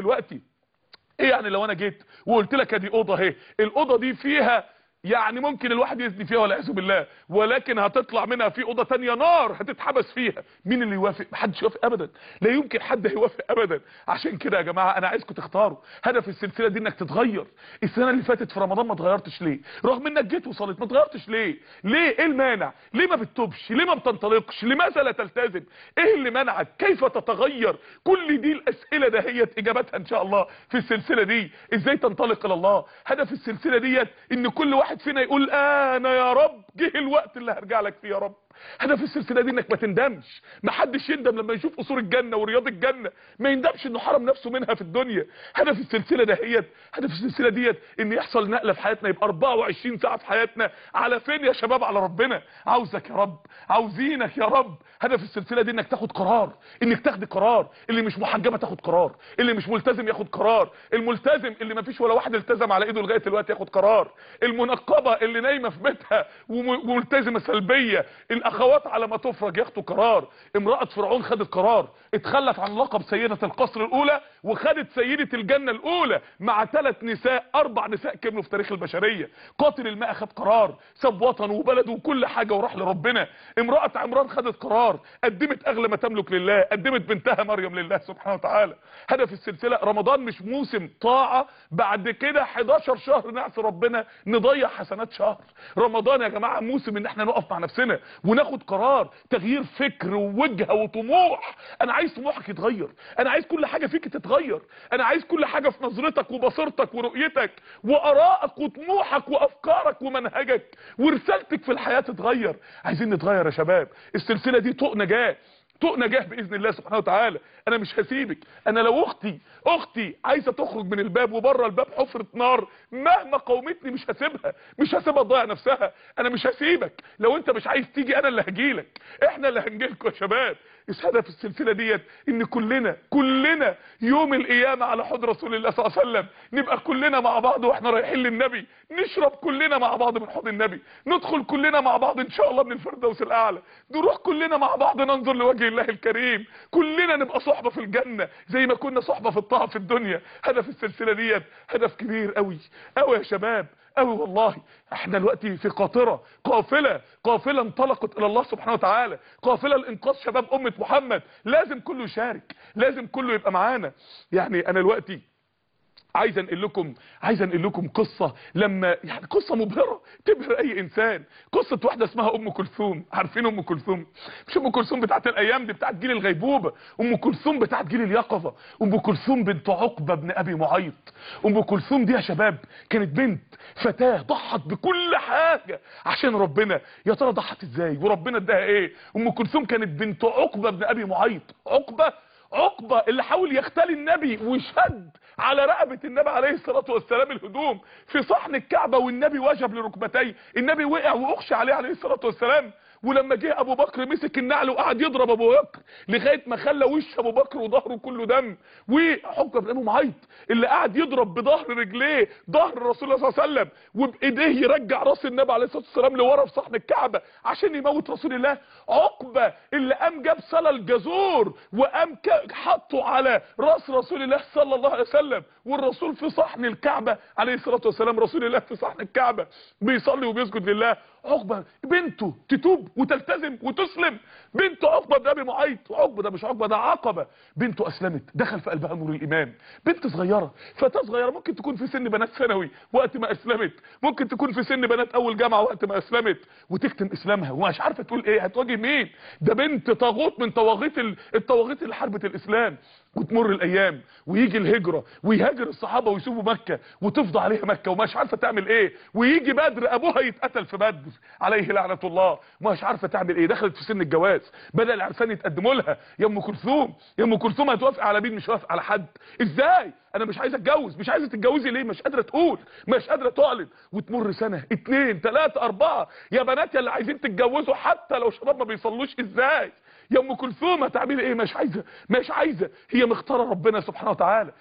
دلوقتي. إيه يعني لو أنا جيت وقلت لك أدي أوضة أهي؟ الأوضة دي فيها يعني ممكن الواحد يزني فيها والعياذ بالله ولكن هتطلع منها في أوضة تانية نار هتتحبس فيها. مين اللي يوافق؟ محدش يوافق ابدا. لا يمكن حد هيوافق ابدا. عشان كده يا جماعة أنا عايزكم تختاروا. هدف السلسلة دي إنك تتغير. السنة اللي فاتت في رمضان ما اتغيرتش ليه؟ رغم إنك جيت وصلت ما اتغيرتش ليه؟ ليه؟ إيه المانع؟ ليه ما بتتوبش؟ ليه ما بتنطلقش؟ لماذا لا تلتزم؟ إيه اللي منعك؟ كيف تتغير؟ كل دي الأسئلة دهيت إجابتها إن شاء الله في السلسلة دي. إزاي تنطلق إلى الله؟ هدف السلسلة ديت إن كل واحد فينا يقول أنا يا رب جه الوقت اللي هرجع لك فيه يا رب. هدف السلسلة دي انك ما تندمش. ما حدش يندم لما يشوف قصور الجنة ورياض الجنة. ما يندمش انه حرم نفسه منها في الدنيا. هدف السلسلة دهيت. هدف السلسلة ديت ان يحصل نقلة في حياتنا. يبقى 24 ساعة في حياتنا. على فين يا شباب؟ على ربنا. عاوزك يا رب. عاوزينك يا رب. هدف السلسلة دي انك تاخد قرار. انك تاخد قرار. اللي مش محجبة تاخد قرار. اللي مش ملتزم ياخد قرار. الملتزم اللي ما فيش ولا واحد التزم على ايده لغاية دلوقتي ياخد قرار. المنقبة اللي نايمة في بيتها وملتزمة سلبية. الأخوات على ما تفرج ياخدوا قرار. امرأة فرعون خدت قرار. اتخلت عن لقب سيدة القصر الأولى وخدت سيدة الجنة الأولى مع ثلاث نساء أربع نساء كملوا في تاريخ البشرية. قاتل الماء خد قرار ساب وطنه وبلده وكل حاجة وراح لربنا. امرأة عمران خدت قرار قدمت أغلى ما تملك لله قدمت بنتها مريم لله سبحانه وتعالى. هدف السلسلة رمضان مش موسم طاعة. بعد كده 11 شهر نعصي ربنا نضيع حسنات شهر. رمضان يا جماعة موسم إن إحنا نقف مع نفسنا. وناخد قرار تغيير فكر ووجهه وطموح. أنا عايز طموحك يتغير. أنا عايز كل حاجة فيك تتغير. أنا عايز كل حاجة في نظرتك وبصيرتك ورؤيتك وآرائك وطموحك وأفكارك ومنهجك ورسالتك في الحياة تتغير. عايزين نتغير يا شباب. السلسلة دي طوق نجاة. طوق نجاه بإذن الله سبحانه وتعالى. أنا مش هسيبك. أنا لو أختي أختي عايزة تخرج من الباب وبره الباب حفرة نار مهما قومتني مش هسيبها. مش هسيبها تضيع نفسها. أنا مش هسيبك. لو أنت مش عايز تيجي أنا اللي هجيلك إحنا اللي هنجيلكوا يا شباب. هدف السلسلة ديت؟ إن كلنا كلنا يوم القيامة على حوض رسول الله صلى الله عليه وسلم نبقى كلنا مع بعض وإحنا رايحين للنبي نشرب كلنا مع بعض من حوض النبي ندخل كلنا مع بعض إن شاء الله من الفردوس الأعلى نروح كلنا مع بعض ننظر لوجه الله الكريم كلنا نبقى صحبة في الجنة زي ما كنا صحبة في الطه في الدنيا. هدف السلسلة ديت هدف كبير قوي قوي يا شباب قوي والله. إحنا دلوقتي في قاطرة قافلة قافلة انطلقت إلى الله سبحانه وتعالى قافلة لإنقاذ شباب أمة محمد. لازم كله يشارك لازم كله يبقى معانا. يعني أنا دلوقتي عايز أنقل لكم عايز أنقل لكم قصة لما يعني قصة مبهرة. تبهر أي إنسان. قصة واحدة اسمها أم كلثوم. عارفين أم كلثوم؟ مش أم كلثوم بتاعت الأيام دي بتاعت جيل الغيبوبة. أم كلثوم بتاعت جيل اليقظة. أم كلثوم بنت عقبة بن أبي معيط. أم كلثوم دي يا شباب كانت بنت فتاة ضحت بكل حاجة عشان ربنا. يا ترى ضحت إزاي؟ وربنا اداها إيه؟ أم كلثوم كانت بنت عقبة بن أبي معيط. عقبة عقبة اللي حاول يختلي النبي وشد على رقبة النبي عليه الصلاة والسلام الهدوم في صحن الكعبة والنبي وجب لركبتيه. النبي وقع وأخشى عليه عليه الصلاة والسلام. ولما جه أبو بكر مسك النعل وقعد يضرب أبو بكر. لغاية ما خلى وش أبو بكر وظهره كله دم. وحكم بن معيط. اللي قعد يضرب بظهر رجليه ظهر الرسول صلى الله عليه وسلم وبإيديه يرجع راس النبي عليه الصلاة والسلام لورا في صحن الكعبة عشان يموت رسول الله. عقبة اللي قام جاب صلى الجزور وقام حطه على راس رسول الله صلى الله عليه وسلم. والرسول في صحن الكعبة عليه الصلاة والسلام رسول الله في صحن الكعبة. بيصلي وبيسجد لله. عقبة بنته تتوب وتلتزم وتسلم. بنت عقبة ده أبي معيط. عقبة ده مش عقبة ده عقبة. بنته أسلمت دخل في قلبها نور الإيمان. بنت صغيرة فتاة صغيرة ممكن تكون في سن بنات ثانوي وقت ما أسلمت. ممكن تكون في سن بنات أول جامعة وقت ما أسلمت. وتكتم إسلامها ومش عارفة تقول إيه هتواجه مين؟ ده بنت طاغوت من طواغيت الطواغيت اللي حاربت الإسلام. وتمر الأيام ويجي الهجرة ويهاجر الصحابة ويسيبوا مكة وتفضى عليها مكة ومش عارفة تعمل إيه. ويجي بدر أبوها يتقتل في بدر عليه لعنة الله. مش عارفة تعمل إيه. دخلت في سن الجواز. بدا العرسان يتقدموا لها يا أم كلثوم يا أم كلثوم هتوافق على مين؟ مش هتوافق على حد. إزاي؟ أنا مش عايزه اتجوز مش عايزه تتجوزي ليه؟ مش قادرة تقول. مش قادرة تعلن. وتمر سنة. اتنين تلاتة أربعة. يا بنات يا اللي عايزين تتجوزوا حتى لو شباب ما بيصلوش إزاي؟ يا أم كلثوم هتعملي إيه؟ مش عايزة. مش عايزة. هي مختارة ربنا سبحانه وتعالى.